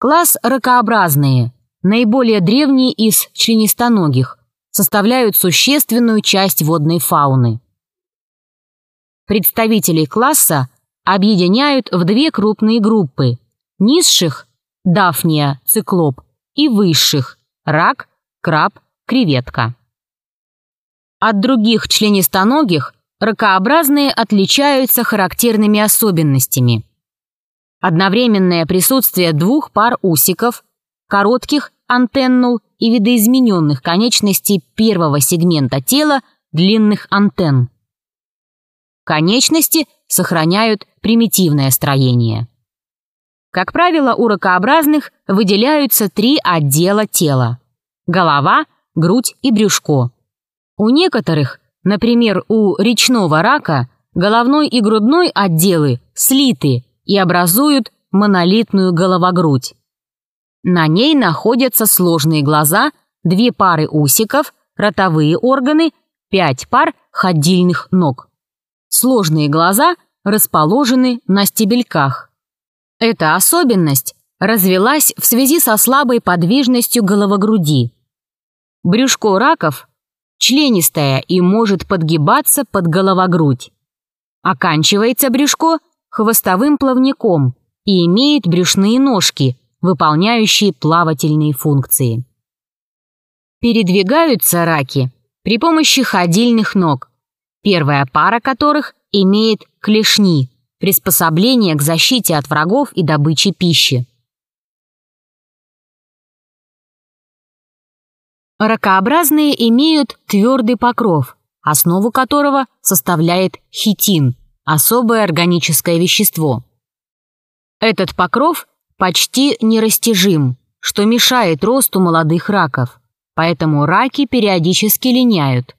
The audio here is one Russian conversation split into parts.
Класс ракообразные, наиболее древние из членистоногих, составляют существенную часть водной фауны. Представителей класса объединяют в две крупные группы – низших – дафния, циклоп, и высших – рак, краб, креветка. От других членистоногих ракообразные отличаются характерными особенностями. Одновременное присутствие двух пар усиков, коротких антеннул и видоизмененных конечностей первого сегмента тела длинных антенн. Конечности сохраняют примитивное строение. Как правило, у ракообразных выделяются три отдела тела – голова, грудь и брюшко. У некоторых, например, у речного рака, головной и грудной отделы слиты и образуют монолитную головогрудь. На ней находятся сложные глаза, две пары усиков, ротовые органы, пять пар ходильных ног. Сложные глаза расположены на стебельках. Эта особенность развелась в связи со слабой подвижностью головогруди. Брюшко раков членистое и может подгибаться под головогрудь. Оканчивается брюшко хвостовым плавником и имеет брюшные ножки, выполняющие плавательные функции. Передвигаются раки при помощи ходильных ног, первая пара которых имеет клешни, приспособление к защите от врагов и добыче пищи. Ракообразные имеют твердый покров, основу которого составляет хитин, особое органическое вещество. Этот покров почти нерастяжим, что мешает росту молодых раков, поэтому раки периодически линяют.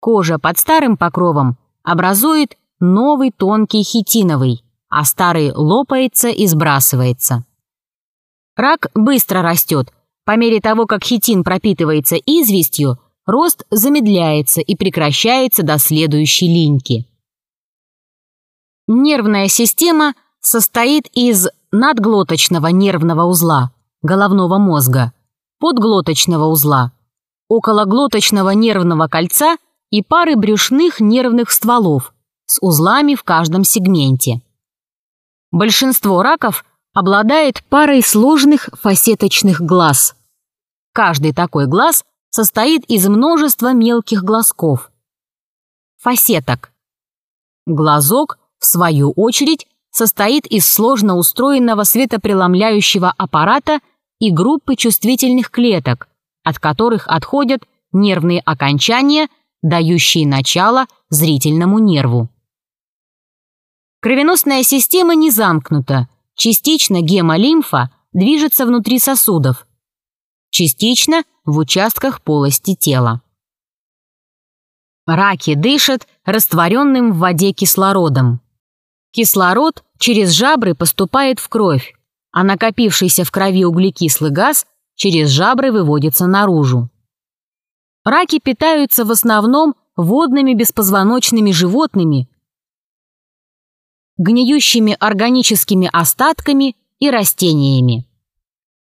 Кожа под старым покровом образует новый тонкий хитиновый, а старый лопается и сбрасывается. Рак быстро растет. По мере того, как хитин пропитывается известью, рост замедляется и прекращается до следующей линьки. Нервная система состоит из надглоточного нервного узла, головного мозга, подглоточного узла, окологлоточного нервного кольца и пары брюшных нервных стволов с узлами в каждом сегменте. Большинство раков обладает парой сложных фасеточных глаз. Каждый такой глаз состоит из множества мелких глазков. Фасеток. Глазок, в свою очередь, состоит из сложно устроенного светопреломляющего аппарата и группы чувствительных клеток, от которых отходят нервные окончания, дающие начало зрительному нерву. Кровеносная система не замкнута, частично гемолимфа движется внутри сосудов, частично в участках полости тела. Раки дышат растворенным в воде кислородом. Кислород через жабры поступает в кровь, а накопившийся в крови углекислый газ через жабры выводится наружу. Раки питаются в основном водными беспозвоночными животными, гниющими органическими остатками и растениями.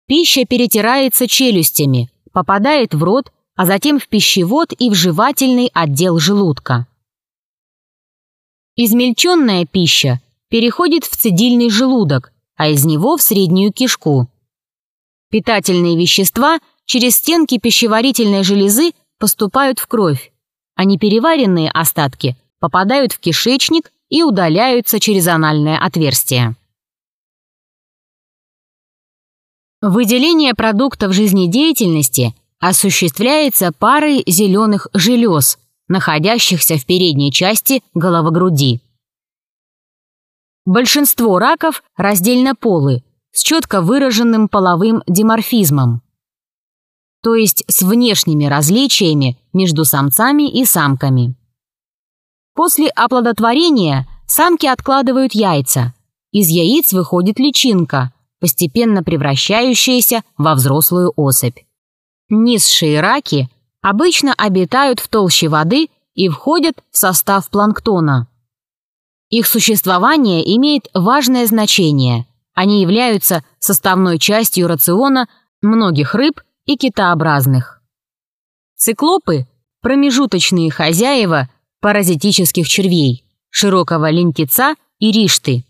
Пища перетирается челюстями, попадает в рот, а затем в пищевод и в жевательный отдел желудка. Измельченная пища переходит в цедильный желудок, а из него в среднюю кишку. Питательные вещества через стенки пищеварительной железы поступают в кровь, а непереваренные остатки попадают в кишечник и удаляются через анальное отверстие. Выделение продуктов жизнедеятельности осуществляется парой зеленых желез, находящихся в передней части головогруди. Большинство раков раздельно полы, с четко выраженным половым диморфизмом, то есть с внешними различиями между самцами и самками. После оплодотворения самки откладывают яйца. Из яиц выходит личинка, постепенно превращающаяся во взрослую особь. Низшие раки обычно обитают в толще воды и входят в состав планктона. Их существование имеет важное значение. Они являются составной частью рациона многих рыб и китообразных. Циклопы – промежуточные хозяева паразитических червей, широкого лентица и ришты.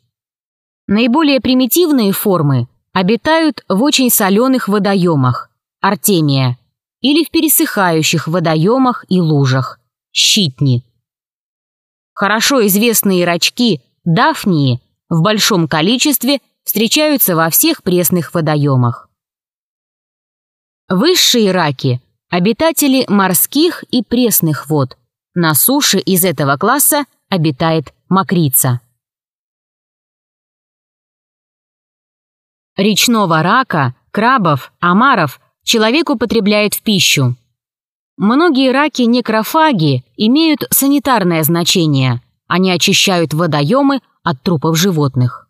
Наиболее примитивные формы обитают в очень соленых водоемах – артемия, или в пересыхающих водоемах и лужах – щитни. Хорошо известные рачки – дафнии в большом количестве встречаются во всех пресных водоемах. Высшие раки – обитатели морских и пресных вод. На суше из этого класса обитает мокрица. Речного рака, крабов, омаров человек употребляет в пищу. Многие раки-некрофаги имеют санитарное значение. Они очищают водоемы от трупов животных.